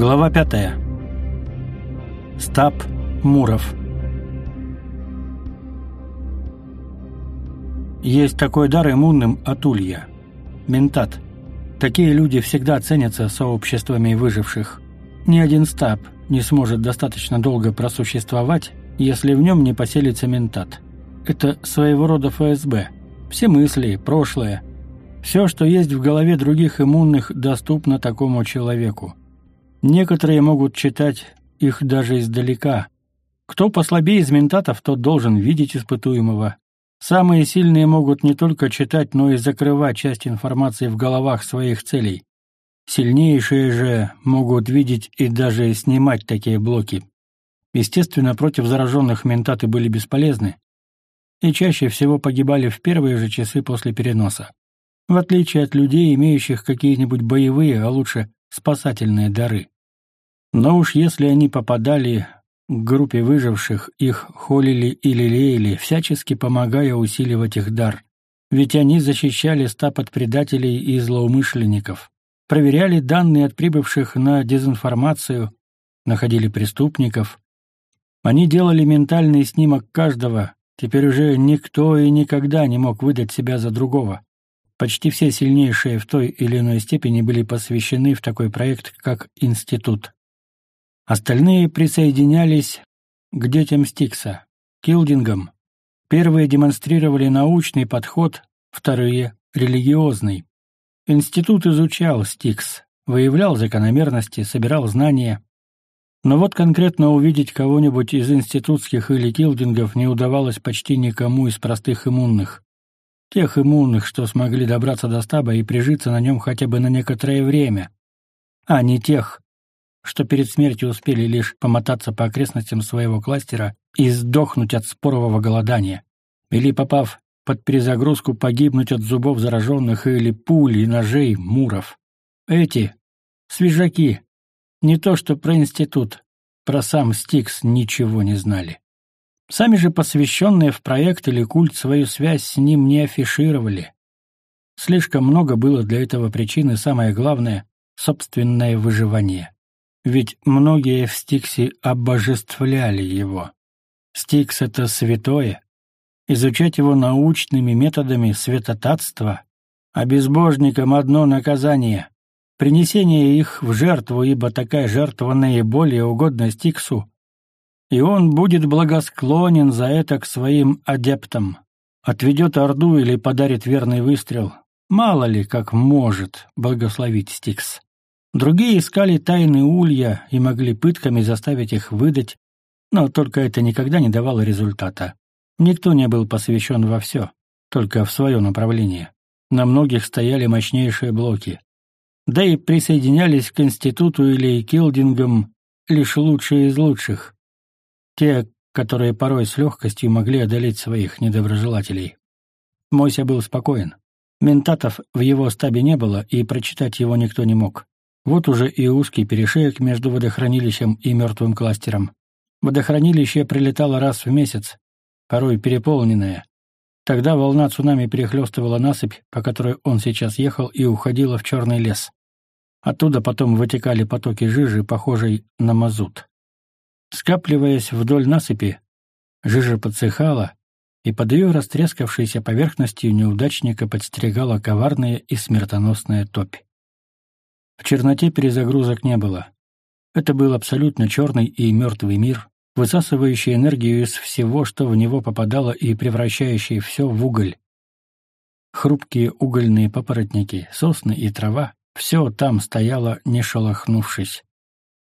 Глава пятая. Стаб Муров. Есть такой дар иммунным от улья. Ментат. Такие люди всегда ценятся сообществами выживших. Ни один стаб не сможет достаточно долго просуществовать, если в нем не поселится ментат. Это своего рода ФСБ. Все мысли, прошлое, все, что есть в голове других иммунных, доступно такому человеку. Некоторые могут читать их даже издалека. Кто послабее из ментатов, тот должен видеть испытуемого. Самые сильные могут не только читать, но и закрывать часть информации в головах своих целей. Сильнейшие же могут видеть и даже снимать такие блоки. Естественно, против зараженных ментаты были бесполезны и чаще всего погибали в первые же часы после переноса. В отличие от людей, имеющих какие-нибудь боевые, а лучше спасательные дары. Но уж если они попадали к группе выживших, их холили и лелеяли, всячески помогая усиливать их дар. Ведь они защищали стаб от предателей и злоумышленников проверяли данные от прибывших на дезинформацию, находили преступников. Они делали ментальный снимок каждого, теперь уже никто и никогда не мог выдать себя за другого. Почти все сильнейшие в той или иной степени были посвящены в такой проект, как институт. Остальные присоединялись к детям Стикса, килдингам. Первые демонстрировали научный подход, вторые — религиозный. Институт изучал Стикс, выявлял закономерности, собирал знания. Но вот конкретно увидеть кого-нибудь из институтских или килдингов не удавалось почти никому из простых иммунных. Тех иммунных, что смогли добраться до стаба и прижиться на нем хотя бы на некоторое время, а не тех, что перед смертью успели лишь помотаться по окрестностям своего кластера и сдохнуть от спорового голодания, или, попав под перезагрузку погибнуть от зубов зараженных или пуль и ножей муров. Эти — свежаки. Не то что про институт, про сам Стикс ничего не знали. Сами же посвященные в проект или культ свою связь с ним не афишировали. Слишком много было для этого причин и самое главное — собственное выживание. Ведь многие в Стиксе обожествляли его. Стикс — это святое, изучать его научными методами светотатства, а безбожникам одно наказание — принесение их в жертву, ибо такая жертва наиболее угодна Стиксу, и он будет благосклонен за это к своим адептам, отведет Орду или подарит верный выстрел. Мало ли, как может благословить Стикс. Другие искали тайны улья и могли пытками заставить их выдать, но только это никогда не давало результата. Никто не был посвящен во все, только в свое направление. На многих стояли мощнейшие блоки. Да и присоединялись к институту или килдингам лишь лучшие из лучших. Те, которые порой с легкостью могли одолеть своих недоброжелателей. Мойся был спокоен. Ментатов в его стабе не было, и прочитать его никто не мог. Вот уже и узкий перешеек между водохранилищем и мертвым кластером. Водохранилище прилетало раз в месяц, порой переполненная. Тогда волна цунами перехлестывала насыпь, по которой он сейчас ехал, и уходила в черный лес. Оттуда потом вытекали потоки жижи, похожей на мазут. Скапливаясь вдоль насыпи, жижа подсыхала, и под ее растрескавшейся поверхностью неудачника подстерегала коварная и смертоносная топь. В черноте перезагрузок не было. Это был абсолютно черный и мертвый мир, высасывающий энергию из всего, что в него попадало, и превращающий все в уголь. Хрупкие угольные папоротники, сосны и трава — все там стояло, не шелохнувшись.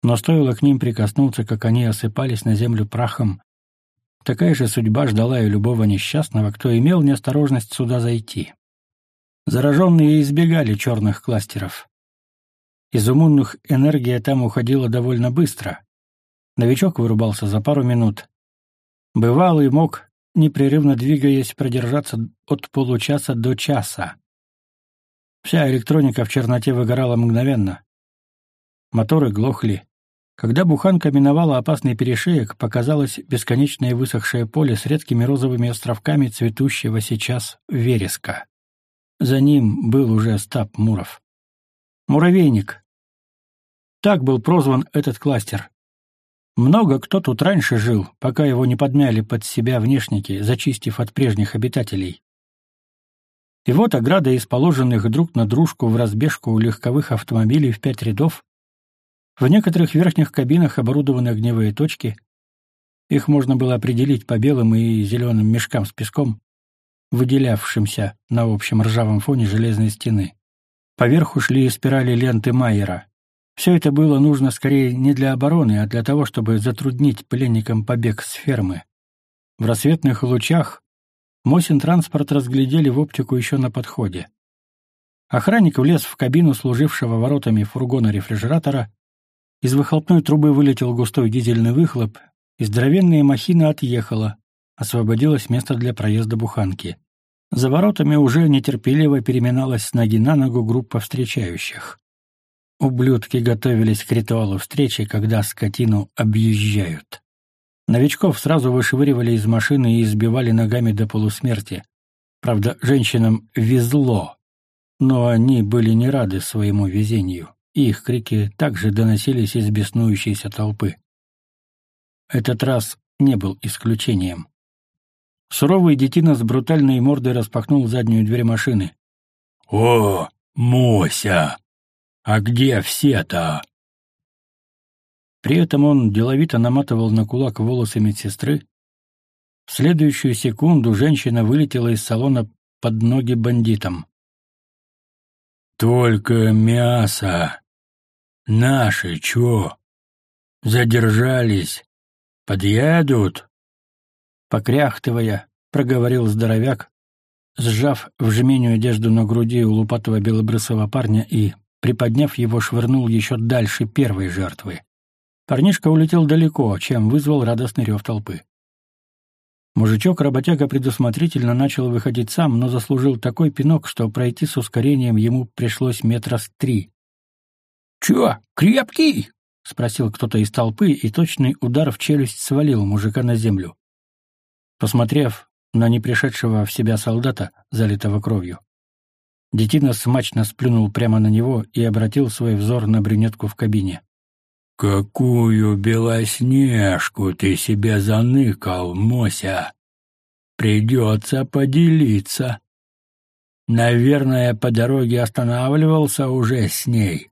Но стоило к ним прикоснуться, как они осыпались на землю прахом. Такая же судьба ждала и любого несчастного, кто имел неосторожность сюда зайти. Зараженные избегали черных кластеров. Из умунных энергия там уходила довольно быстро, Новичок вырубался за пару минут. Бывалый мог, непрерывно двигаясь, продержаться от получаса до часа. Вся электроника в черноте выгорала мгновенно. Моторы глохли. Когда буханка миновала опасный перешеек, показалось бесконечное высохшее поле с редкими розовыми островками цветущего сейчас вереска. За ним был уже стаб Муров. Муравейник, Так был прозван этот кластер. Много кто тут раньше жил, пока его не подмяли под себя внешники, зачистив от прежних обитателей. И вот ограда из положенных друг на дружку в разбежку легковых автомобилей в пять рядов. В некоторых верхних кабинах оборудованы огневые точки. Их можно было определить по белым и зеленым мешкам с песком, выделявшимся на общем ржавом фоне железной стены. Поверху шли спирали ленты Майера. Все это было нужно скорее не для обороны, а для того, чтобы затруднить пленникам побег с фермы. В рассветных лучах Мосин транспорт разглядели в оптику еще на подходе. Охранник влез в кабину служившего воротами фургона-рефрижератора. Из выхлопной трубы вылетел густой дизельный выхлоп, и здоровенная махина отъехала, освободилось место для проезда буханки. За воротами уже нетерпеливо переминалась с ноги на ногу группа встречающих. Ублюдки готовились к ритуалу встречи, когда скотину объезжают. Новичков сразу вышвыривали из машины и избивали ногами до полусмерти. Правда, женщинам везло, но они были не рады своему везению, их крики также доносились из беснующейся толпы. Этот раз не был исключением. Суровый детина с брутальной мордой распахнул заднюю дверь машины. «О, Мося! А где все-то?» При этом он деловито наматывал на кулак волосы медсестры. В следующую секунду женщина вылетела из салона под ноги бандитам. «Только мясо! Наши чё? Задержались? Подъедут?» Покряхтывая, проговорил здоровяк, сжав в жменю одежду на груди у лупатого белобрысого парня и, приподняв его, швырнул еще дальше первой жертвы. Парнишка улетел далеко, чем вызвал радостный рев толпы. Мужичок-работяга предусмотрительно начал выходить сам, но заслужил такой пинок, что пройти с ускорением ему пришлось метра с три. «Чё, крепкий?» — спросил кто-то из толпы, и точный удар в челюсть свалил мужика на землю. Посмотрев на непришедшего в себя солдата, залитого кровью, детина смачно сплюнул прямо на него и обратил свой взор на брюнетку в кабине. «Какую белоснежку ты себе заныкал, Мося! Придется поделиться. Наверное, по дороге останавливался уже с ней».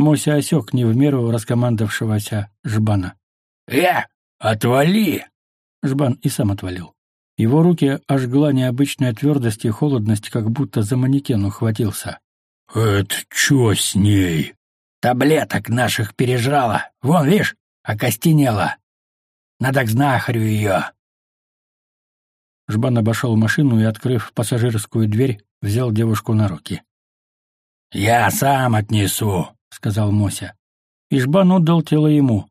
Мося осек не в меру раскомандовавшегося Жбана. «Э, отвали!» Жбан и сам отвалил. Его руки ожгла необычная твердость и холодность, как будто за манекен ухватился. «Это чё с ней?» Таблеток наших пережрала. Вон, видишь, окостенела. Надо к знахарю ее. Жбан обошел машину и, открыв пассажирскую дверь, взял девушку на руки. «Я сам отнесу», — сказал Мося. И Жбан отдал тело ему.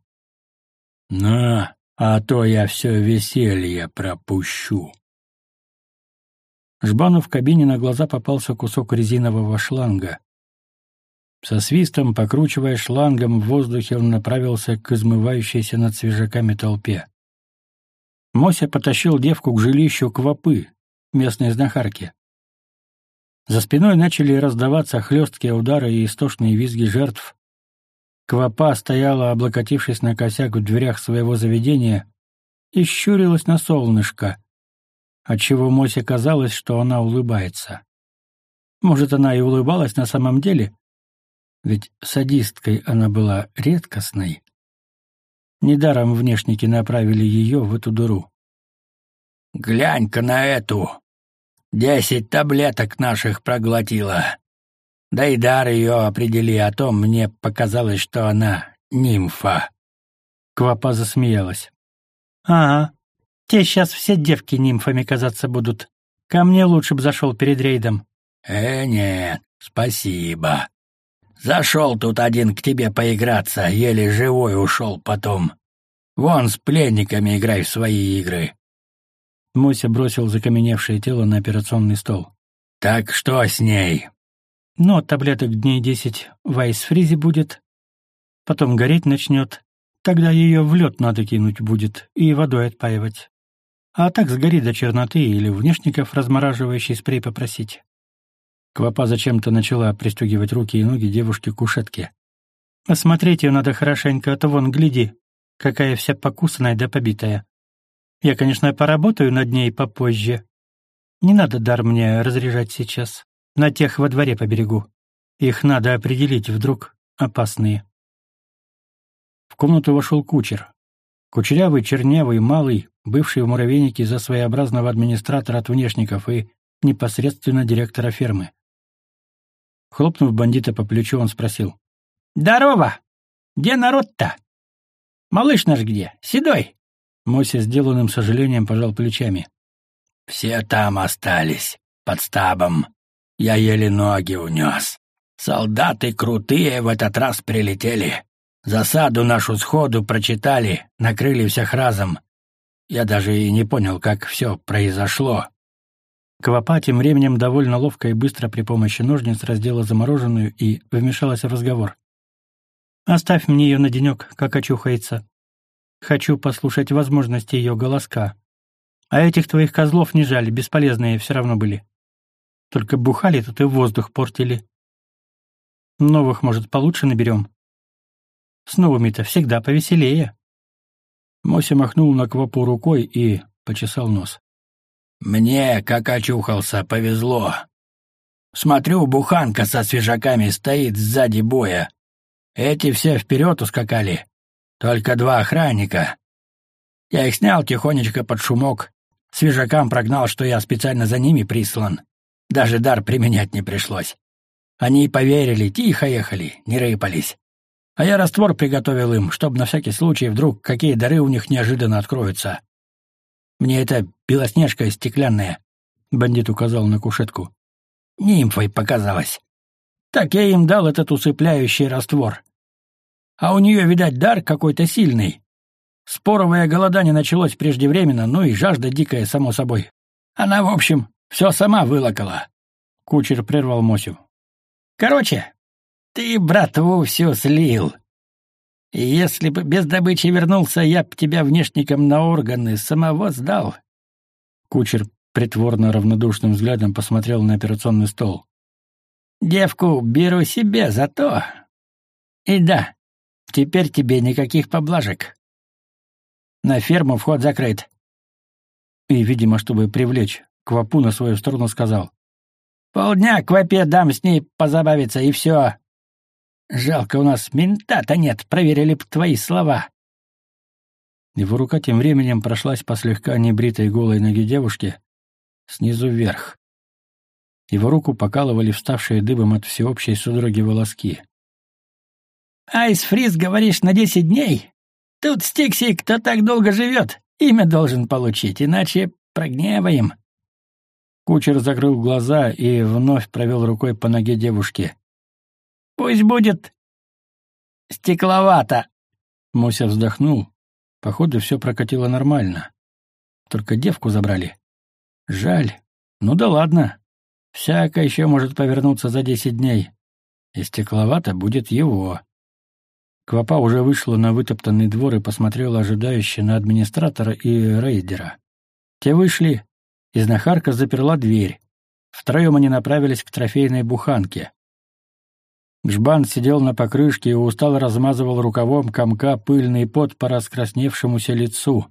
«На, а то я все веселье пропущу». Жбану в кабине на глаза попался кусок резинового шланга. Со свистом, покручивая шлангом в воздухе, он направился к измывающейся над свежаками толпе. Мося потащил девку к жилищу Квапы, местной знахарки. За спиной начали раздаваться хлесткие удары и истошные визги жертв. Квапа стояла, облокотившись на косяк в дверях своего заведения, и щурилась на солнышко, отчего Мосе казалось, что она улыбается. Может, она и улыбалась на самом деле, ведь садисткой она была редкостной. Недаром внешники направили ее в эту дыру. «Глянь-ка на эту! Десять таблеток наших проглотила. Да и дар ее определи, а то мне показалось, что она нимфа». Квапа засмеялась. «Ага, те сейчас все девки нимфами казаться будут. Ко мне лучше б зашел перед рейдом». «Э, нет, спасибо. Зашел тут один к тебе поиграться, еле живой ушел потом. Вон с пленниками играй в свои игры». Муся бросил закаменевшее тело на операционный стол. «Так что с ней?» «Ну, таблеток дней десять в айсфризе будет. Потом гореть начнет. Тогда ее в лед надо кинуть будет и водой отпаивать. А так сгорит до черноты или внешников размораживающий спрей попросить. Квапа зачем-то начала пристегивать руки и ноги девушки к кушетке. Осмотреть ее надо хорошенько, а то вон, гляди, какая вся покусанная да побитая. Я, конечно, поработаю над ней попозже. Не надо дар мне разряжать сейчас. На тех во дворе поберегу. Их надо определить, вдруг опасные. В комнату вошел кучер. Кучерявый, чернявый, малый, бывший в муравейнике за своеобразного администратора от внешников и непосредственно директора фермы. Хлопнув бандита по плечу, он спросил. «Здорово! Где народ-то? Малыш наш где? Седой?» Мося сделанным сожалением пожал плечами. «Все там остались, под стабом. Я еле ноги унес. Солдаты крутые в этот раз прилетели. Засаду нашу сходу прочитали, накрыли всех разом. Я даже и не понял, как все произошло. Квапа тем временем довольно ловко и быстро при помощи ножниц раздела замороженную и вмешалась в разговор. «Оставь мне ее на денек, как очухается. Хочу послушать возможности ее голоска. А этих твоих козлов не жаль, бесполезные все равно были. Только бухали тут и воздух портили. Новых, может, получше наберем. С новыми-то всегда повеселее». Мося махнул на Квапу рукой и почесал нос. Мне, как очухался, повезло. Смотрю, буханка со свежаками стоит сзади боя. Эти все вперед ускакали. Только два охранника. Я их снял тихонечко под шумок. Свежакам прогнал, что я специально за ними прислан. Даже дар применять не пришлось. Они поверили, тихо ехали, не рыпались. А я раствор приготовил им, чтобы на всякий случай вдруг какие дары у них неожиданно откроются. Мне это белоснежка стеклянная, — бандит указал на кушетку. Нимфой показалось. Так я им дал этот усыпляющий раствор. А у нее, видать, дар какой-то сильный. Споровое голодание началось преждевременно, ну и жажда дикая, само собой. Она, в общем, все сама вылокала. Кучер прервал Мосю. Короче, ты братву все слил. И если бы без добычи вернулся, я б тебя внешником на органы самого сдал. Кучер притворно равнодушным взглядом посмотрел на операционный стол. Девку беру себе за то. И да, теперь тебе никаких поблажек. На ферму вход закрыт. И, видимо, чтобы привлечь Квапу на свою сторону, сказал. Полдня Квапе дам с ней позабавиться, и все. Жалко, у нас мента-то нет, проверили б твои слова. Его рука тем временем прошлась по слегка небритой голой ноге девушки снизу вверх. Его руку покалывали вставшие дыбом от всеобщей судороги волоски. «Айс Фриз, говоришь, на десять дней? Тут Стикси, кто так долго живет, имя должен получить, иначе прогневаем». Кучер закрыл глаза и вновь провел рукой по ноге девушки. Пусть будет стекловато. Муся вздохнул. Походу, все прокатило нормально. Только девку забрали. Жаль. Ну да ладно. Всяко еще может повернуться за десять дней. И стекловато будет его. Квапа уже вышла на вытоптанный двор и посмотрела ожидающе на администратора и рейдера. Те вышли, и знахарка заперла дверь. Втроем они направились к трофейной буханке. Жбан сидел на покрышке и устало размазывал рукавом комка пыльный пот по раскрасневшемуся лицу.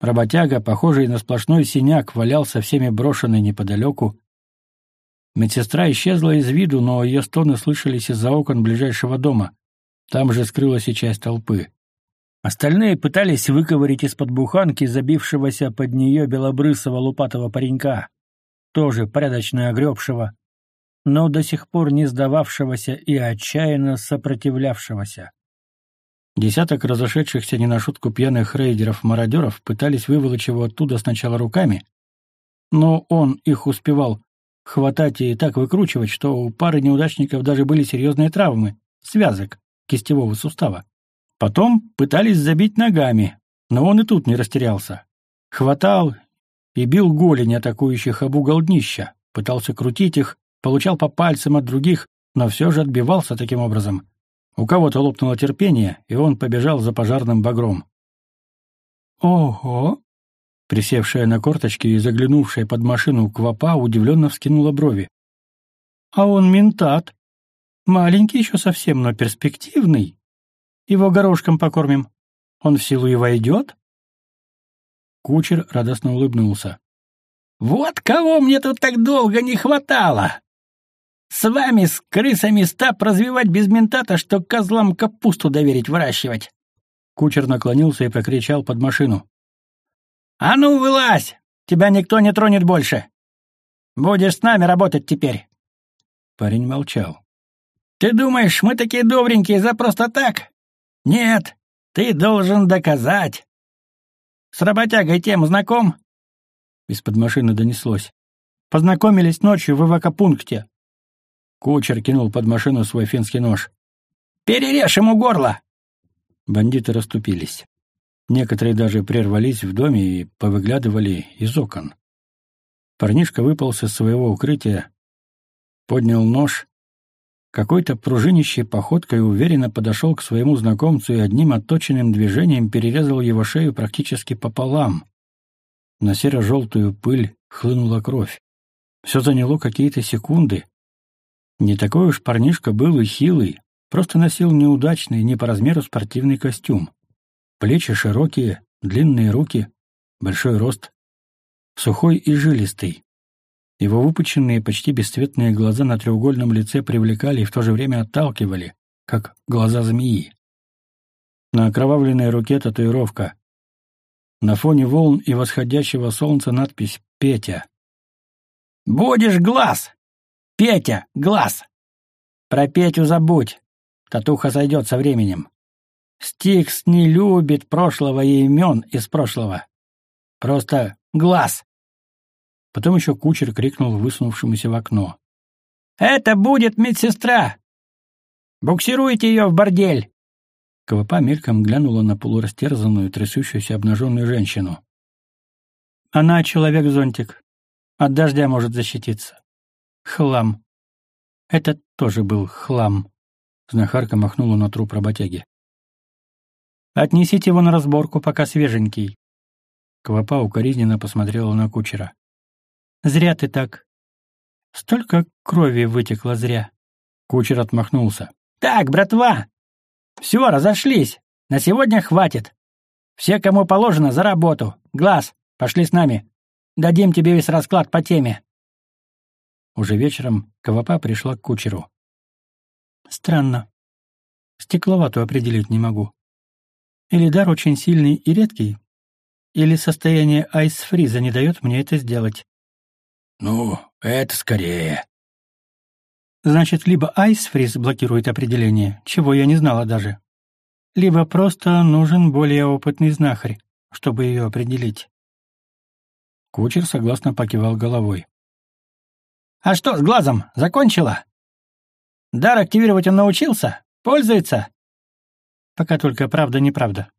Работяга, похожий на сплошной синяк, валялся всеми брошенный неподалеку. Медсестра исчезла из виду, но ее стоны слышались из-за окон ближайшего дома. Там же скрылась и часть толпы. Остальные пытались выковырить из-под буханки забившегося под нее белобрысого лупатого паренька, тоже порядочно огребшего, но до сих пор не сдававшегося и отчаянно сопротивлявшегося. Десяток разошедшихся не на шутку пьяных рейдеров-мародеров пытались выволочь его оттуда сначала руками, но он их успевал хватать и так выкручивать, что у пары неудачников даже были серьезные травмы, связок кистевого сустава. Потом пытались забить ногами, но он и тут не растерялся. Хватал и бил голени атакующих об угол днища, пытался крутить их, получал по пальцам от других, но все же отбивался таким образом. У кого-то лопнуло терпение, и он побежал за пожарным багром. «Ого!» Присевшая на корточки и заглянувшая под машину Квапа удивленно вскинула брови. «А он ментат!» Маленький еще совсем, но перспективный. Его горошком покормим. Он в силу и войдет?» Кучер радостно улыбнулся. «Вот кого мне тут так долго не хватало! С вами, с крысами, стап развивать без ментата, что козлам капусту доверить выращивать!» Кучер наклонился и прокричал под машину. «А ну, вылазь! Тебя никто не тронет больше! Будешь с нами работать теперь!» Парень молчал. «Ты думаешь, мы такие добренькие за просто так? Нет, ты должен доказать. С работягой тем знаком?» Из-под машины донеслось. «Познакомились ночью в эвакопункте». Кучер кинул под машину свой финский нож. «Перережь ему горло!» Бандиты расступились. Некоторые даже прервались в доме и повыглядывали из окон. Парнишка выполз из своего укрытия, поднял нож, какой-то пружинищей походкой уверенно подошел к своему знакомцу и одним отточенным движением перерезал его шею практически пополам. На серо-желтую пыль хлынула кровь. Все заняло какие-то секунды. Не такой уж парнишка был и хилый, просто носил неудачный, не по размеру спортивный костюм. Плечи широкие, длинные руки, большой рост. Сухой и жилистый. Его выпученные, почти бесцветные глаза на треугольном лице привлекали и в то же время отталкивали, как глаза змеи. На окровавленной руке татуировка. На фоне волн и восходящего солнца надпись «Петя». «Будешь глаз! Петя, глаз! Про Петю забудь, татуха сойдет со временем. Стикс не любит прошлого и имен из прошлого. Просто глаз!» Потом еще кучер крикнул высунувшемуся в окно. «Это будет медсестра! Буксируйте ее в бордель!» КВП мельком глянула на полурастерзанную, трясущуюся обнаженную женщину. «Она человек-зонтик. От дождя может защититься. Хлам. Это тоже был хлам». Знахарка махнула на труп работяги. «Отнесите его на разборку, пока свеженький». Квапа укоризненно посмотрела на кучера. Зря ты так. Столько крови вытекло зря. Кучер отмахнулся. Так, братва! Все, разошлись. На сегодня хватит. Все, кому положено, за работу. Глаз, пошли с нами. Дадим тебе весь расклад по теме. Уже вечером Кавапа пришла к кучеру. Странно. Стекловатую определить не могу. Или дар очень сильный и редкий, или состояние айсфриза не дает мне это сделать. «Ну, это скорее». Значит, либо айсфриз блокирует определение, чего я не знала даже, либо просто нужен более опытный знахарь, чтобы ее определить. Кучер согласно покивал головой. «А что с глазом? Закончила? Дар активировать он научился? Пользуется?» «Пока только правда-неправда».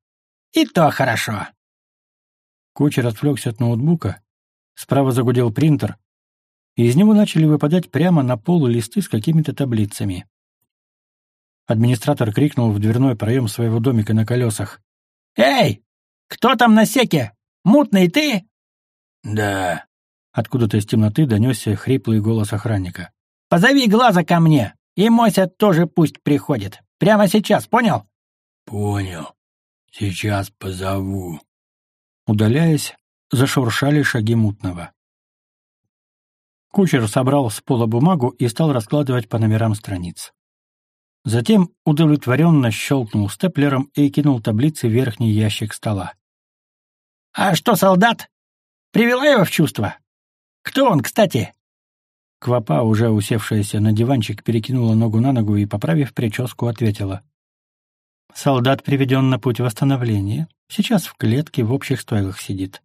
«И то хорошо». Кучер отвлекся от ноутбука. Справа загудел принтер, и из него начали выпадать прямо на пол листы с какими-то таблицами. Администратор крикнул в дверной проем своего домика на колесах. «Эй, кто там на секе? Мутный ты?» «Да». Откуда-то из темноты донесся хриплый голос охранника. «Позови глаза ко мне, и Мося тоже пусть приходит. Прямо сейчас, понял?» «Понял. Сейчас позову». Удаляясь, зашуршали шаги мутного. Кучер собрал с пола бумагу и стал раскладывать по номерам страниц. Затем удовлетворенно щелкнул степлером и кинул таблицы в верхний ящик стола. «А что, солдат? Привела его в чувство? Кто он, кстати?» Квапа, уже усевшаяся на диванчик, перекинула ногу на ногу и, поправив прическу, ответила. «Солдат приведен на путь восстановления. Сейчас в клетке в общих стойлах сидит.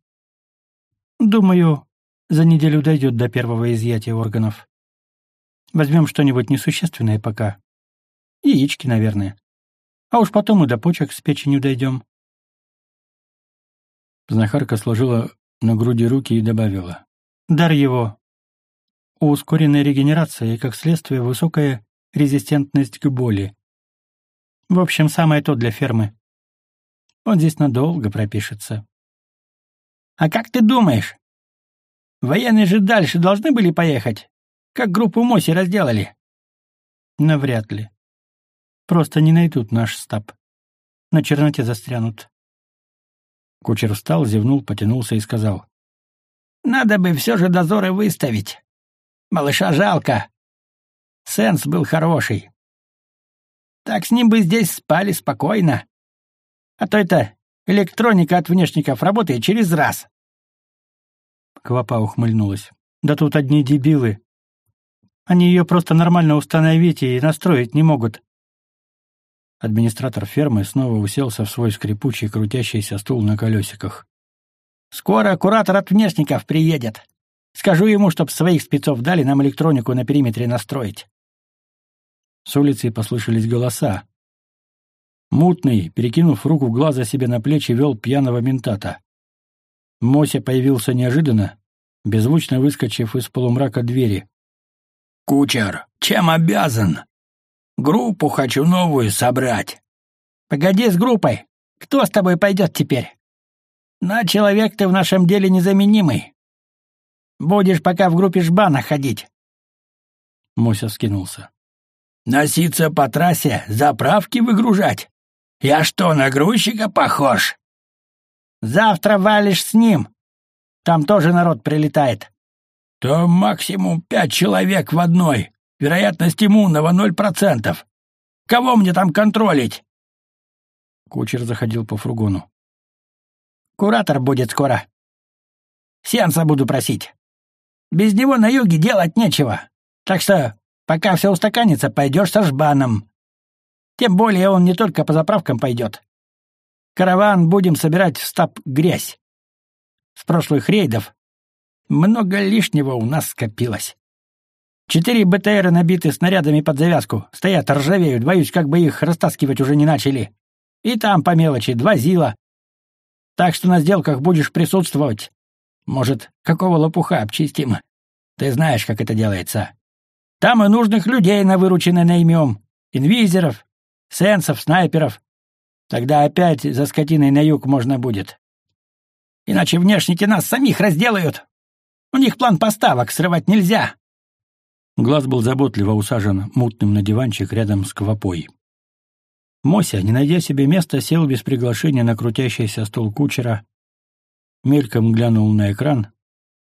Думаю, за неделю дойдет до первого изъятия органов. Возьмем что-нибудь несущественное пока. Яички, наверное. А уж потом и до почек с печенью дойдем. Знахарка сложила на груди руки и добавила. Дар его. Ускоренная регенерация и, как следствие, высокая резистентность к боли. В общем, самое то для фермы. Он здесь надолго пропишется. «А как ты думаешь, Военные же дальше должны были поехать, как группу Моси разделали. Навряд ли. Просто не найдут наш стаб. На черноте застрянут. Кучер встал, зевнул, потянулся и сказал. «Надо бы все же дозоры выставить. Малыша жалко. Сенс был хороший. Так с ним бы здесь спали спокойно. А то это электроника от внешников работает через раз». Квапа ухмыльнулась. «Да тут одни дебилы. Они ее просто нормально установить и настроить не могут. Администратор фермы снова уселся в свой скрипучий крутящийся стул на колесиках. «Скоро куратор от внешников приедет. Скажу ему, чтоб своих спецов дали нам электронику на периметре настроить». С улицы послышались голоса. Мутный, перекинув руку глаза себе на плечи, вел пьяного ментата. Мося появился неожиданно, беззвучно выскочив из полумрака двери. «Кучер, чем обязан?» Группу хочу новую собрать. Погоди с группой. Кто с тобой пойдет теперь? На человек ты в нашем деле незаменимый. Будешь пока в группе жбана ходить. Муся скинулся. Носиться по трассе, заправки выгружать? Я что, на грузчика похож? Завтра валишь с ним. Там тоже народ прилетает. То максимум пять человек в одной. Вероятность иммунного ноль процентов. Кого мне там контролить?» Кучер заходил по фургону. «Куратор будет скоро. Сеанса буду просить. Без него на юге делать нечего. Так что, пока все устаканится, пойдешь со жбаном. Тем более он не только по заправкам пойдет. Караван будем собирать в стаб грязь. С прошлых рейдов много лишнего у нас скопилось. Четыре БТРа набиты снарядами под завязку. Стоят, ржавеют, боюсь, как бы их растаскивать уже не начали. И там по мелочи два ЗИЛа. Так что на сделках будешь присутствовать. Может, какого лопуха обчистим? Ты знаешь, как это делается. Там и нужных людей на вырученное наймем. Инвизеров, сенсов, снайперов. Тогда опять за скотиной на юг можно будет. Иначе внешники нас самих разделают. У них план поставок срывать нельзя. Глаз был заботливо усажен мутным на диванчик рядом с квапой. Мося, не найдя себе места, сел без приглашения на крутящийся стол кучера, мельком глянул на экран.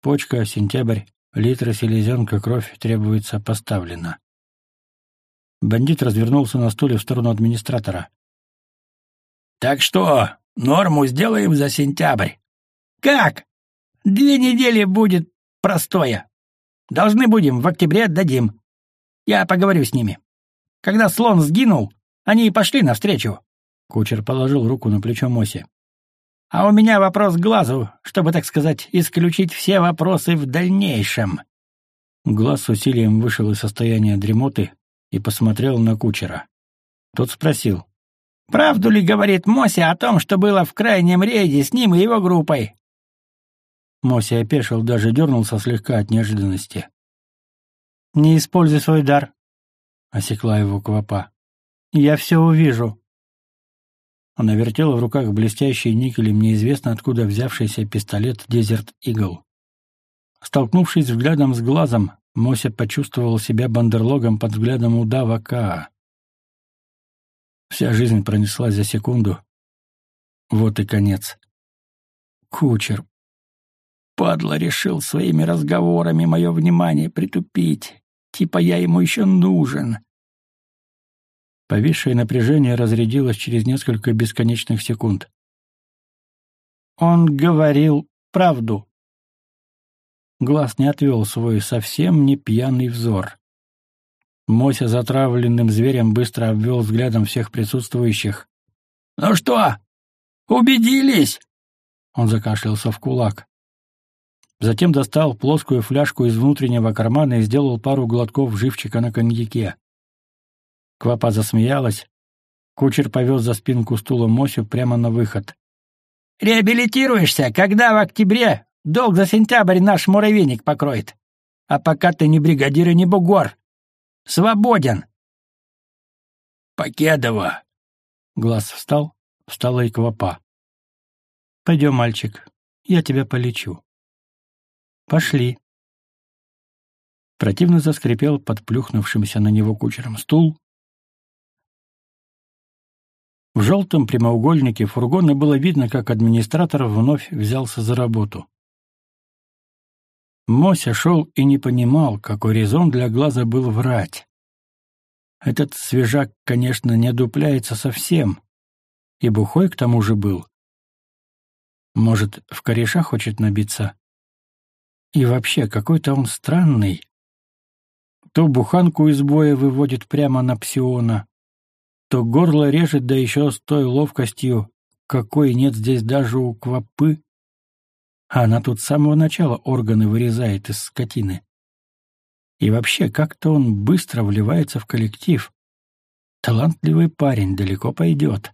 Почка, сентябрь, литра селезенка, кровь требуется поставлена. Бандит развернулся на стуле в сторону администратора. «Так что, норму сделаем за сентябрь?» «Как? Две недели будет простое. Должны будем, в октябре отдадим. Я поговорю с ними. Когда слон сгинул, они и пошли навстречу. Кучер положил руку на плечо Моси. А у меня вопрос к глазу, чтобы, так сказать, исключить все вопросы в дальнейшем. Глаз с усилием вышел из состояния дремоты и посмотрел на кучера. Тот спросил. «Правду ли говорит Моси о том, что было в крайнем рейде с ним и его группой? Моси опешил, даже дернулся слегка от неожиданности. «Не используй свой дар», — осекла его Квапа. «Я все увижу». Она вертела в руках блестящий никелем неизвестно откуда взявшийся пистолет «Дезерт Игл». Столкнувшись взглядом с глазом, Мося почувствовал себя бандерлогом под взглядом удава Каа. Вся жизнь пронеслась за секунду. Вот и конец. Кучер, Падла решил своими разговорами мое внимание притупить. Типа я ему еще нужен. Повисшее напряжение разрядилось через несколько бесконечных секунд. Он говорил правду. Глаз не отвел свой совсем не пьяный взор. Мося затравленным зверем быстро обвел взглядом всех присутствующих. «Ну что, убедились?» Он закашлялся в кулак. Затем достал плоскую фляжку из внутреннего кармана и сделал пару глотков живчика на коньяке. Квапа засмеялась. Кучер повез за спинку стула Мосю прямо на выход. «Реабилитируешься, когда в октябре долг за сентябрь наш муравейник покроет. А пока ты не бригадир и не бугор. Свободен!» «Покедова!» Глаз встал, встала и Квапа. «Пойдем, мальчик, я тебя полечу». Пошли. Противно заскрипел под плюхнувшимся на него кучером стул. В желтом прямоугольнике фургона было видно, как администратор вновь взялся за работу. Мося шел и не понимал, какой резон для глаза был врать. Этот свежак, конечно, не дупляется совсем, и бухой к тому же был. Может, в кореша хочет набиться? И вообще, какой-то он странный. То буханку из боя выводит прямо на псиона, то горло режет, да еще с той ловкостью, какой нет здесь даже у квапы. А она тут с самого начала органы вырезает из скотины. И вообще, как-то он быстро вливается в коллектив. Талантливый парень далеко пойдет.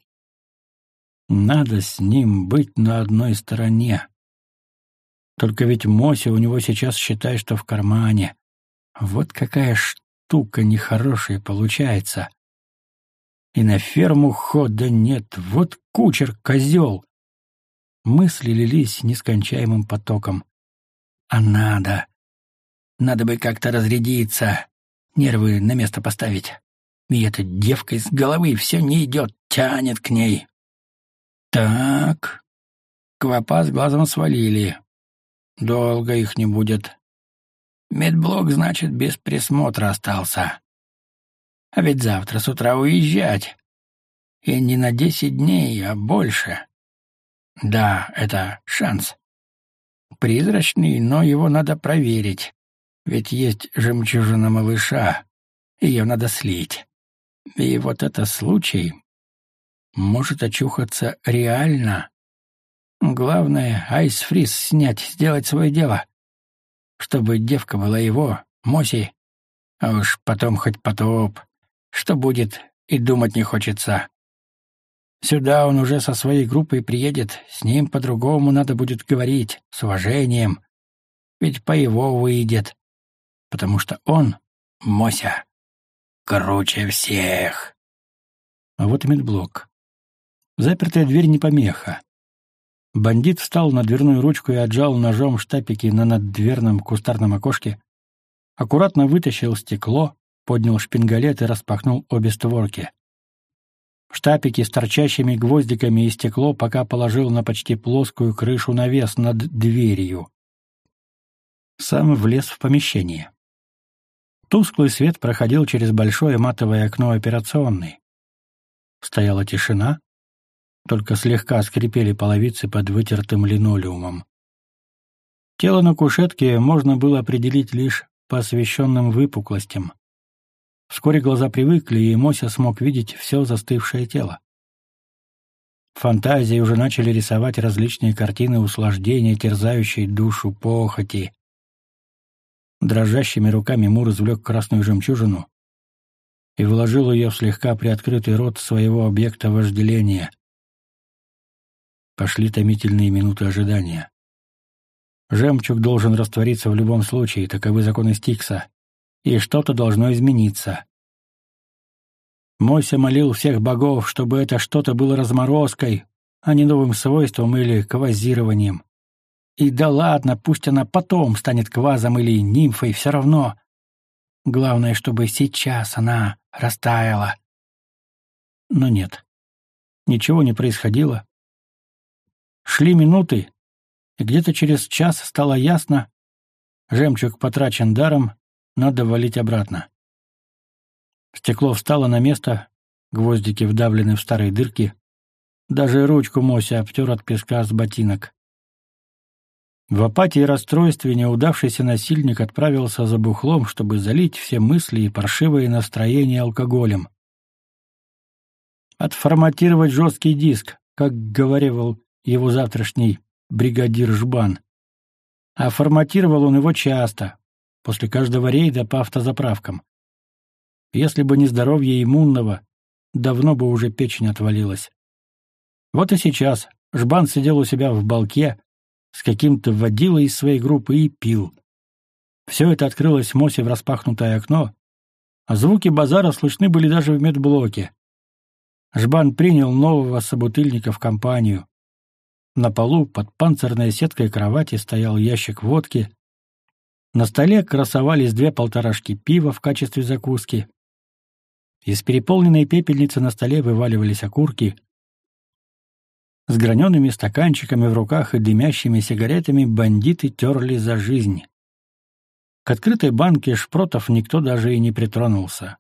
Надо с ним быть на одной стороне. Только ведь Мося у него сейчас считай, что в кармане. Вот какая штука нехорошая получается. И на ферму хода нет, вот кучер, козел. Мысли лились нескончаемым потоком. А надо. Надо бы как-то разрядиться, нервы на место поставить. И эта девка из головы все не идет, тянет к ней. Так, квапа с глазом свалили. Долго их не будет. Медблок, значит, без присмотра остался. А ведь завтра с утра уезжать. И не на десять дней, а больше. Да, это шанс. Призрачный, но его надо проверить. Ведь есть жемчужина малыша. Ее надо слить. И вот это случай может очухаться реально. Главное, айсфриз снять, сделать свое дело. Чтобы девка была его, Моси. А уж потом хоть потоп. Что будет, и думать не хочется. Сюда он уже со своей группой приедет, с ним по-другому надо будет говорить, с уважением. Ведь по его выйдет. Потому что он, Мося, круче всех. А вот и медблок. Запертая дверь не помеха. Бандит встал на дверную ручку и отжал ножом штапики на наддверном кустарном окошке, аккуратно вытащил стекло, поднял шпингалет и распахнул обе створки. Штапики с торчащими гвоздиками и стекло пока положил на почти плоскую крышу навес над дверью. Сам влез в помещение. Тусклый свет проходил через большое матовое окно операционной. Стояла тишина, только слегка скрипели половицы под вытертым линолеумом. Тело на кушетке можно было определить лишь по освещенным выпуклостям. Вскоре глаза привыкли, и Мося смог видеть все застывшее тело. Фантазии уже начали рисовать различные картины услаждения, терзающей душу похоти. Дрожащими руками Мур извлек красную жемчужину и вложил ее в слегка приоткрытый рот своего объекта вожделения. Пошли томительные минуты ожидания. Жемчуг должен раствориться в любом случае, таковы законы Стикса и что-то должно измениться. Мося молил всех богов, чтобы это что-то было разморозкой, а не новым свойством или квазированием. И да ладно, пусть она потом станет квазом или нимфой, все равно. Главное, чтобы сейчас она растаяла. Но нет. Ничего не происходило. Шли минуты, и где-то через час стало ясно, жемчуг потрачен даром, надо валить обратно. Стекло встало на место, гвоздики вдавлены в старые дырки. Даже ручку Мося обтер от песка с ботинок. В апатии и расстройстве неудавшийся насильник отправился за бухлом, чтобы залить все мысли и паршивые настроения алкоголем. Отформатировать жесткий диск, как говорил его завтрашний бригадир Жбан. А форматировал он его часто, после каждого рейда по автозаправкам. Если бы не здоровье иммунного, давно бы уже печень отвалилась. Вот и сейчас Жбан сидел у себя в балке с каким-то водилой из своей группы и пил. Все это открылось Мосе в распахнутое окно, а звуки базара слышны были даже в медблоке. Жбан принял нового собутыльника в компанию. На полу под панцирной сеткой кровати стоял ящик водки, На столе красовались две полторашки пива в качестве закуски. Из переполненной пепельницы на столе вываливались окурки. С гранеными стаканчиками в руках и дымящими сигаретами бандиты терли за жизнь. К открытой банке шпротов никто даже и не притронулся.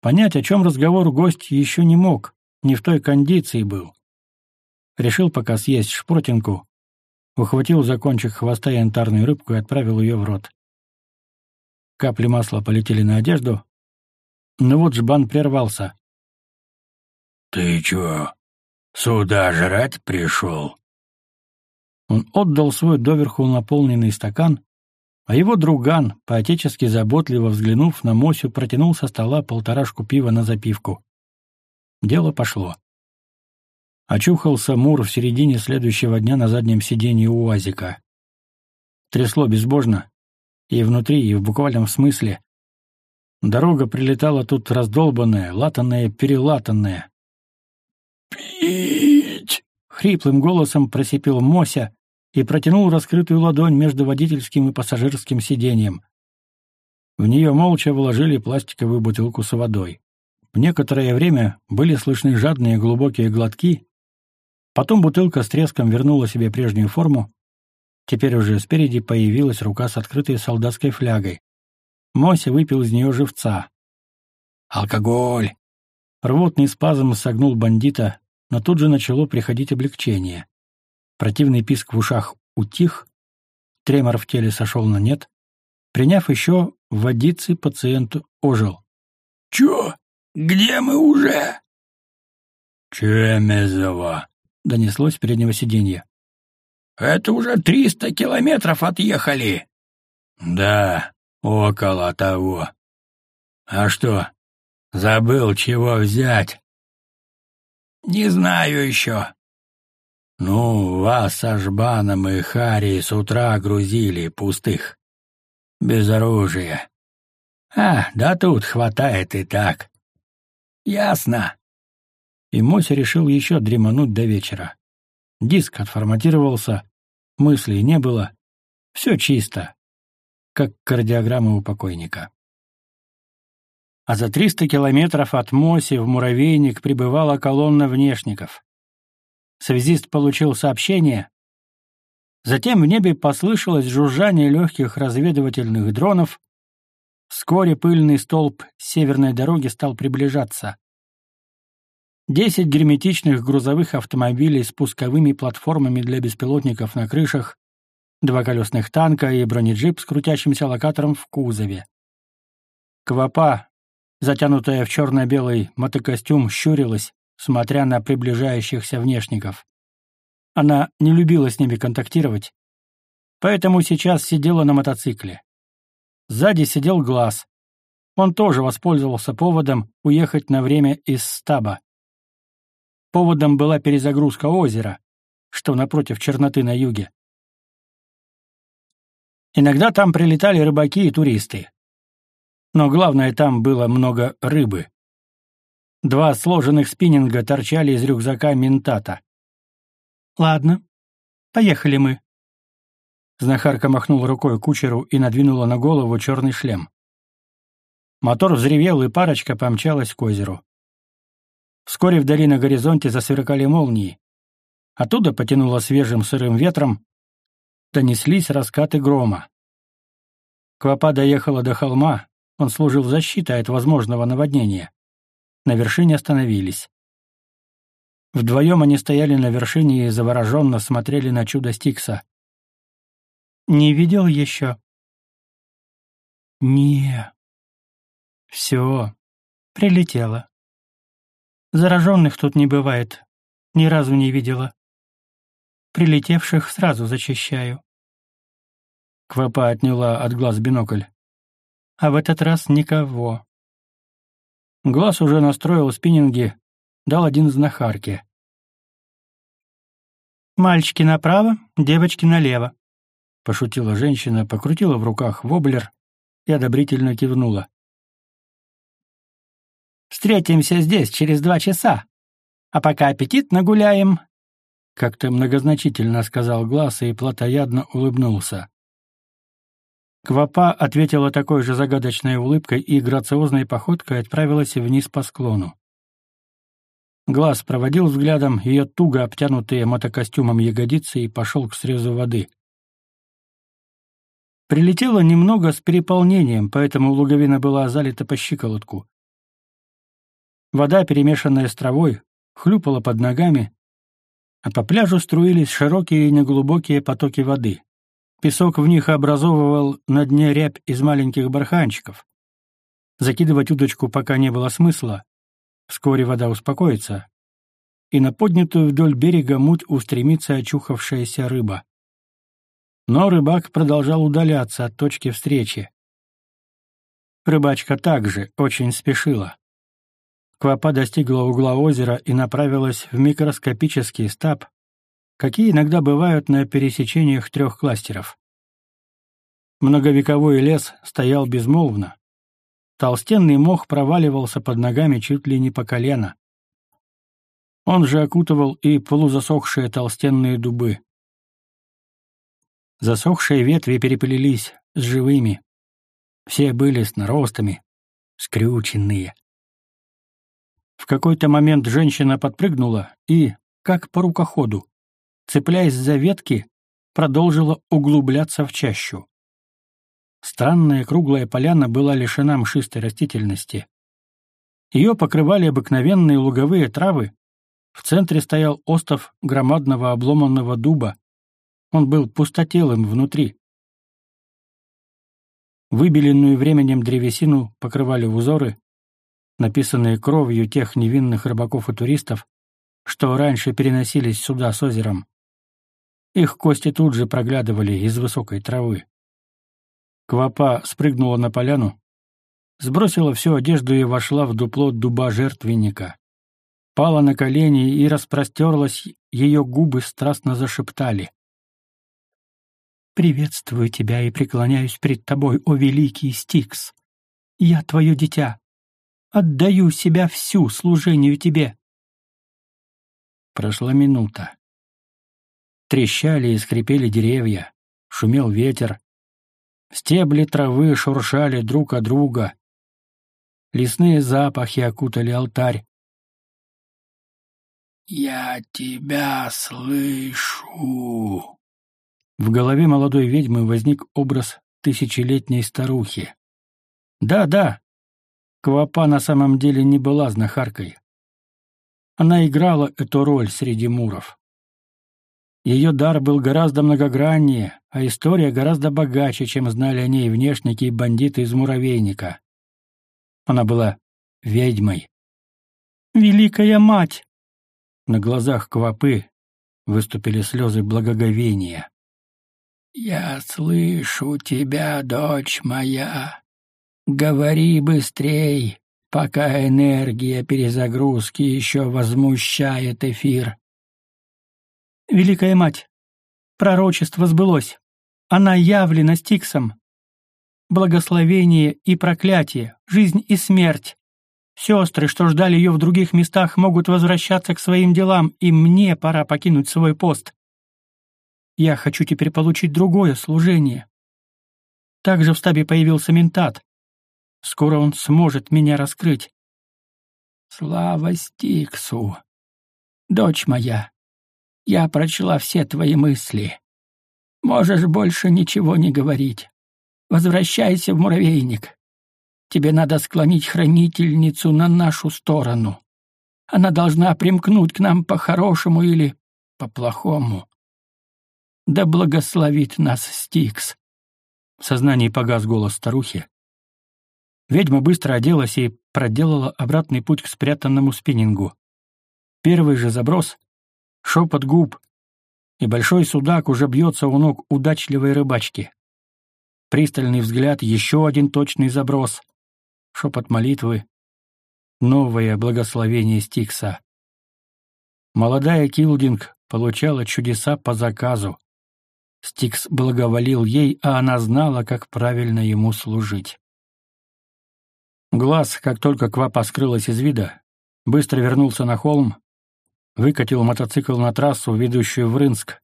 Понять, о чем разговор гость еще не мог, не в той кондиции был. Решил пока съесть шпротинку, ухватил за кончик хвоста янтарную рыбку и отправил ее в рот. Капли масла полетели на одежду, но вот жбан прервался. «Ты чё, сюда жрать пришел?» Он отдал свой доверху наполненный стакан, а его друган, поотечески заботливо взглянув на Мосю, протянул со стола полторашку пива на запивку. Дело пошло. Очухался Мур в середине следующего дня на заднем сиденье УАЗика. Трясло безбожно, и внутри, и в буквальном смысле. Дорога прилетала тут раздолбанная, латанная, перелатанная. «Пить!» — хриплым голосом просипел Мося, и протянул раскрытую ладонь между водительским и пассажирским сиденьем. В нее молча вложили пластиковую бутылку с водой. Некоторое время были слышны жадные глубокие глотки, потом бутылка с треском вернула себе прежнюю форму, теперь уже спереди появилась рука с открытой солдатской флягой. Мося выпил из нее живца. «Алкоголь!» Рвотный спазм согнул бандита, но тут же начало приходить облегчение. Противный писк в ушах утих, тремор в теле сошел на нет. Приняв еще водицы, пациент ожил. «Чё? Где мы уже?» «Чемезово», — донеслось с переднего сиденья. «Это уже триста километров отъехали». «Да, около того. А что, забыл, чего взять?» «Не знаю еще. «Ну, вас с Ашбаном и Хари с утра грузили пустых. Без оружия. А, да тут хватает и так. Ясно». И Мося решил еще дремануть до вечера. Диск отформатировался, мыслей не было. Все чисто, как кардиограмма у покойника. А за триста километров от Моси в муравейник прибывала колонна внешников. Связист получил сообщение. Затем в небе послышалось жужжание легких разведывательных дронов. Вскоре пыльный столб северной дороги стал приближаться. Десять герметичных грузовых автомобилей с пусковыми платформами для беспилотников на крышах, два колесных танка и бронеджип с крутящимся локатором в кузове. Квапа, затянутая в черно-белый мотокостюм, щурилась, смотря на приближающихся внешников. Она не любила с ними контактировать, поэтому сейчас сидела на мотоцикле. Сзади сидел Глаз. Он тоже воспользовался поводом уехать на время из стаба. Поводом была перезагрузка озера, что напротив черноты на юге. Иногда там прилетали рыбаки и туристы. Но главное, там было много рыбы. Два сложенных спиннинга торчали из рюкзака ментата. «Ладно, поехали мы». Знахарка махнула рукой кучеру и надвинула на голову черный шлем. Мотор взревел, и парочка помчалась к озеру. Вскоре вдали на горизонте засверкали молнии. Оттуда потянуло свежим сырым ветром, донеслись раскаты грома. Квапа доехала до холма, он служил защитой от возможного наводнения. На вершине остановились. Вдвоем они стояли на вершине и завороженно смотрели на чудо Стикса. «Не видел еще?» «Не. Все. Прилетело. Зараженных тут не бывает. Ни разу не видела. Прилетевших сразу зачищаю». Квапа отняла от глаз бинокль. «А в этот раз никого. Глаз уже настроил спиннинги, дал один знахарке. «Мальчики направо, девочки налево», — пошутила женщина, покрутила в руках воблер и одобрительно кивнула. «Встретимся здесь через два часа, а пока аппетит нагуляем», — как-то многозначительно сказал Глаз и плотоядно улыбнулся. Квапа ответила такой же загадочной улыбкой и грациозной походкой отправилась вниз по склону. Глаз проводил взглядом ее туго обтянутые мотокостюмом ягодицы и пошел к срезу воды. Прилетело немного с переполнением, поэтому луговина была залита по щиколотку. Вода, перемешанная с травой, хлюпала под ногами, а по пляжу струились широкие и неглубокие потоки воды. Песок в них образовывал на дне рябь из маленьких барханчиков. Закидывать удочку пока не было смысла. Вскоре вода успокоится, и на поднятую вдоль берега муть устремится очухавшаяся рыба. Но рыбак продолжал удаляться от точки встречи. Рыбачка также очень спешила. Квапа достигла угла озера и направилась в микроскопический стаб, какие иногда бывают на пересечениях трех кластеров. Многовековой лес стоял безмолвно. Толстенный мох проваливался под ногами чуть ли не по колено. Он же окутывал и полузасохшие толстенные дубы. Засохшие ветви переплелись с живыми. Все были с наростами, скрюченные. В какой-то момент женщина подпрыгнула и, как по рукоходу, цепляясь за ветки, продолжила углубляться в чащу. Странная круглая поляна была лишена мшистой растительности. Ее покрывали обыкновенные луговые травы. В центре стоял остов громадного обломанного дуба. Он был пустотелым внутри. Выбеленную временем древесину покрывали узоры, написанные кровью тех невинных рыбаков и туристов, что раньше переносились сюда с озером. Их кости тут же проглядывали из высокой травы. Квапа спрыгнула на поляну, сбросила всю одежду и вошла в дупло дуба жертвенника. Пала на колени и распростерлась, ее губы страстно зашептали. «Приветствую тебя и преклоняюсь пред тобой, о великий Стикс! Я твое дитя! Отдаю себя всю служению тебе!» Прошла минута. Трещали и скрипели деревья, шумел ветер. Стебли травы шуршали друг от друга. Лесные запахи окутали алтарь. «Я тебя слышу!» В голове молодой ведьмы возник образ тысячелетней старухи. Да, да, Квапа на самом деле не была знахаркой. Она играла эту роль среди муров. Ее дар был гораздо многограннее, а история гораздо богаче, чем знали о ней внешники и бандиты из муравейника. Она была ведьмой. «Великая мать!» На глазах Квапы выступили слезы благоговения. «Я слышу тебя, дочь моя. Говори быстрей, пока энергия перезагрузки еще возмущает эфир». Великая мать, пророчество сбылось. Она явлена Стиксом. Благословение и проклятие, жизнь и смерть. Сестры, что ждали ее в других местах, могут возвращаться к своим делам, и мне пора покинуть свой пост. Я хочу теперь получить другое служение. Также в стабе появился ментат. Скоро он сможет меня раскрыть. Слава Стиксу! Дочь моя, я прочла все твои мысли. Можешь больше ничего не говорить. Возвращайся в муравейник. Тебе надо склонить хранительницу на нашу сторону. Она должна примкнуть к нам по-хорошему или по-плохому. Да благословит нас Стикс. В сознании погас голос старухи. Ведьма быстро оделась и проделала обратный путь к спрятанному спиннингу. Первый же заброс шепот губ, и большой судак уже бьется у ног удачливой рыбачки. Пристальный взгляд, еще один точный заброс, шепот молитвы, новое благословение Стикса. Молодая Килдинг получала чудеса по заказу. Стикс благоволил ей, а она знала, как правильно ему служить. Глаз, как только Квапа скрылась из вида, быстро вернулся на холм, выкатил мотоцикл на трассу, ведущую в Рынск,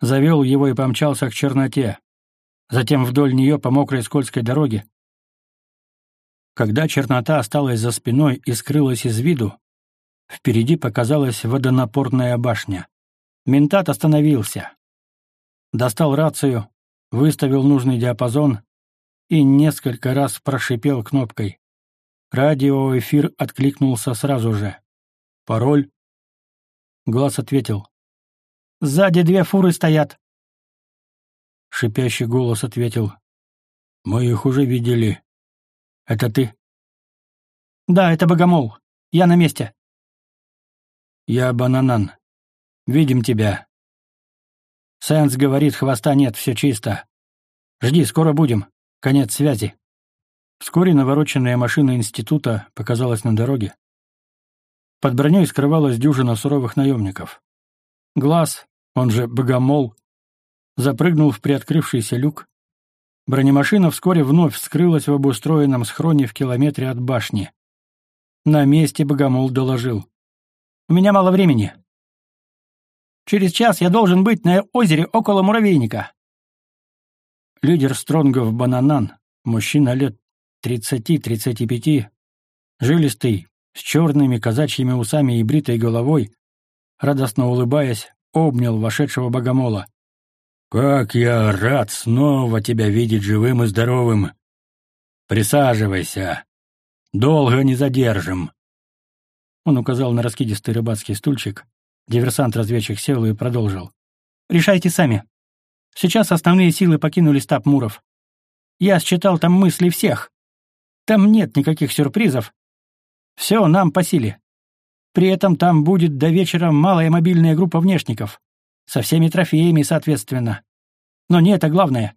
завел его и помчался к черноте. затем вдоль нее по мокрой скользкой дороге. Когда чернота осталась за спиной и скрылась из виду, впереди показалась водонапорная башня. Ментат остановился. Достал рацию, выставил нужный диапазон и несколько раз прошипел кнопкой. Радиоэфир откликнулся сразу же. «Пароль?» Глаз ответил. «Сзади две фуры стоят». Шипящий голос ответил. «Мы их уже видели. Это ты?» «Да, это Богомол. Я на месте». «Я Бананан. Видим тебя. Сэнс говорит, хвоста нет, все чисто. Жди, скоро будем. Конец связи. Вскоре навороченная машина института показалась на дороге. Под броней скрывалась дюжина суровых наемников. Глаз, он же Богомол, запрыгнул в приоткрывшийся люк. Бронемашина вскоре вновь скрылась в обустроенном схроне в километре от башни. На месте Богомол доложил. «У меня мало времени. Через час я должен быть на озере около муравейника. Лидер Стронгов Бананан, мужчина лет 30-35, жилистый, с черными казачьими усами и бритой головой, радостно улыбаясь, обнял вошедшего богомола. «Как я рад снова тебя видеть живым и здоровым! Присаживайся! Долго не задержим!» Он указал на раскидистый рыбацкий стульчик. Диверсант-разведчик сел и продолжил. «Решайте сами. Сейчас основные силы покинули стаб Муров. Я считал там мысли всех. Там нет никаких сюрпризов. Все нам по силе. При этом там будет до вечера малая мобильная группа внешников. Со всеми трофеями, соответственно. Но не это главное.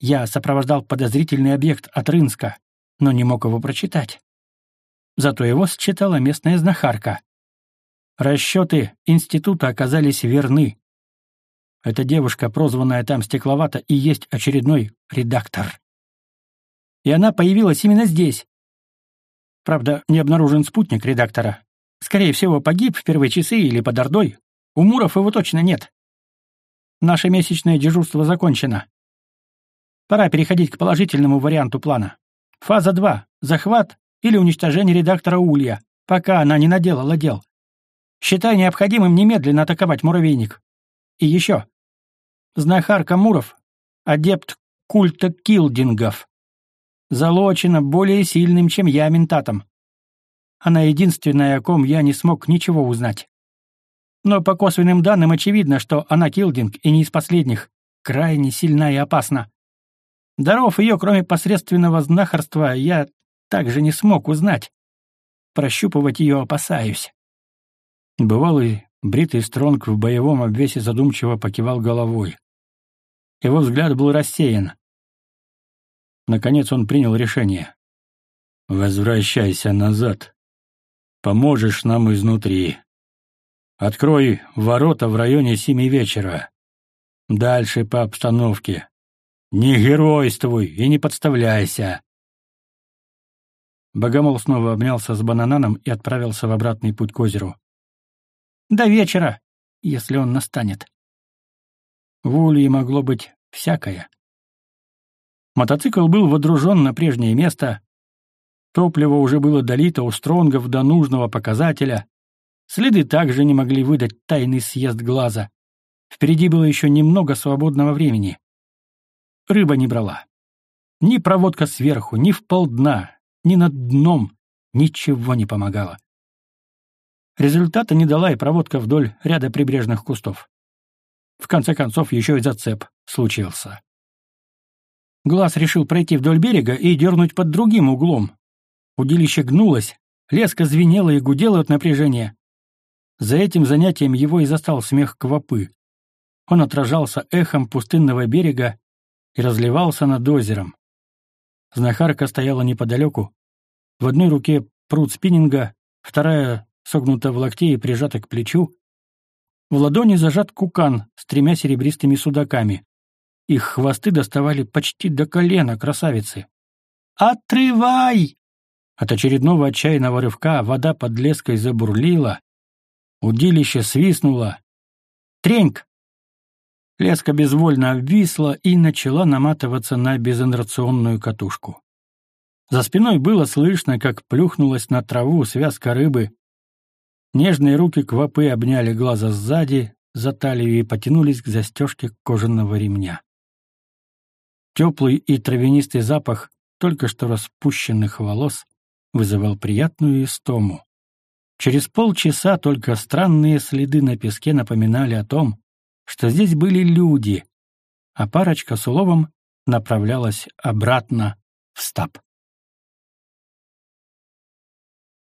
Я сопровождал подозрительный объект от Рынска, но не мог его прочитать. Зато его считала местная знахарка. Расчеты института оказались верны. Эта девушка, прозванная там Стекловата, и есть очередной редактор. И она появилась именно здесь. Правда, не обнаружен спутник редактора. Скорее всего, погиб в первые часы или под Ордой. У Муров его точно нет. Наше месячное дежурство закончено. Пора переходить к положительному варианту плана. Фаза 2. Захват или уничтожение редактора Улья, пока она не наделала дел. Считай необходимым немедленно атаковать муравейник. И еще. Знахарка Муров, адепт культа килдингов. Залочена более сильным, чем я ментатом. Она единственная, о ком я не смог ничего узнать. Но по косвенным данным очевидно, что она килдинг и не из последних, крайне сильна и опасна. Даров ее, кроме посредственного знахарства, я также не смог узнать. Прощупывать ее опасаюсь. Бывалый бритый Стронг в боевом обвесе задумчиво покивал головой. Его взгляд был рассеян. Наконец он принял решение. «Возвращайся назад. Поможешь нам изнутри. Открой ворота в районе семи вечера. Дальше по обстановке. Не геройствуй и не подставляйся». Богомол снова обнялся с банананом и отправился в обратный путь к озеру. «До вечера, если он настанет». В Улье могло быть всякое. Мотоцикл был водружен на прежнее место, топливо уже было долито у стронгов до нужного показателя, следы также не могли выдать тайный съезд глаза. Впереди было еще немного свободного времени. Рыба не брала. Ни проводка сверху, ни в полдна, ни над дном ничего не помогало. Результата не дала и проводка вдоль ряда прибрежных кустов. В конце концов, еще и зацеп случился. Глаз решил пройти вдоль берега и дернуть под другим углом. Удилище гнулось, леска звенела и гудела от напряжения. За этим занятием его и застал смех квапы. Он отражался эхом пустынного берега и разливался над озером. Знахарка стояла неподалеку. В одной руке пруд спиннинга, вторая согнута в локте и прижата к плечу, в ладони зажат кукан с тремя серебристыми судаками. Их хвосты доставали почти до колена красавицы. «Отрывай!» От очередного отчаянного рывка вода под леской забурлила, удилище свистнуло. «Треньк!» Леска безвольно обвисла и начала наматываться на безинерционную катушку. За спиной было слышно, как плюхнулась на траву связка рыбы. Нежные руки квапы обняли глаза сзади, за талию и потянулись к застежке кожаного ремня. Теплый и травянистый запах только что распущенных волос вызывал приятную истому. Через полчаса только странные следы на песке напоминали о том, что здесь были люди, а парочка с уловом направлялась обратно в стаб.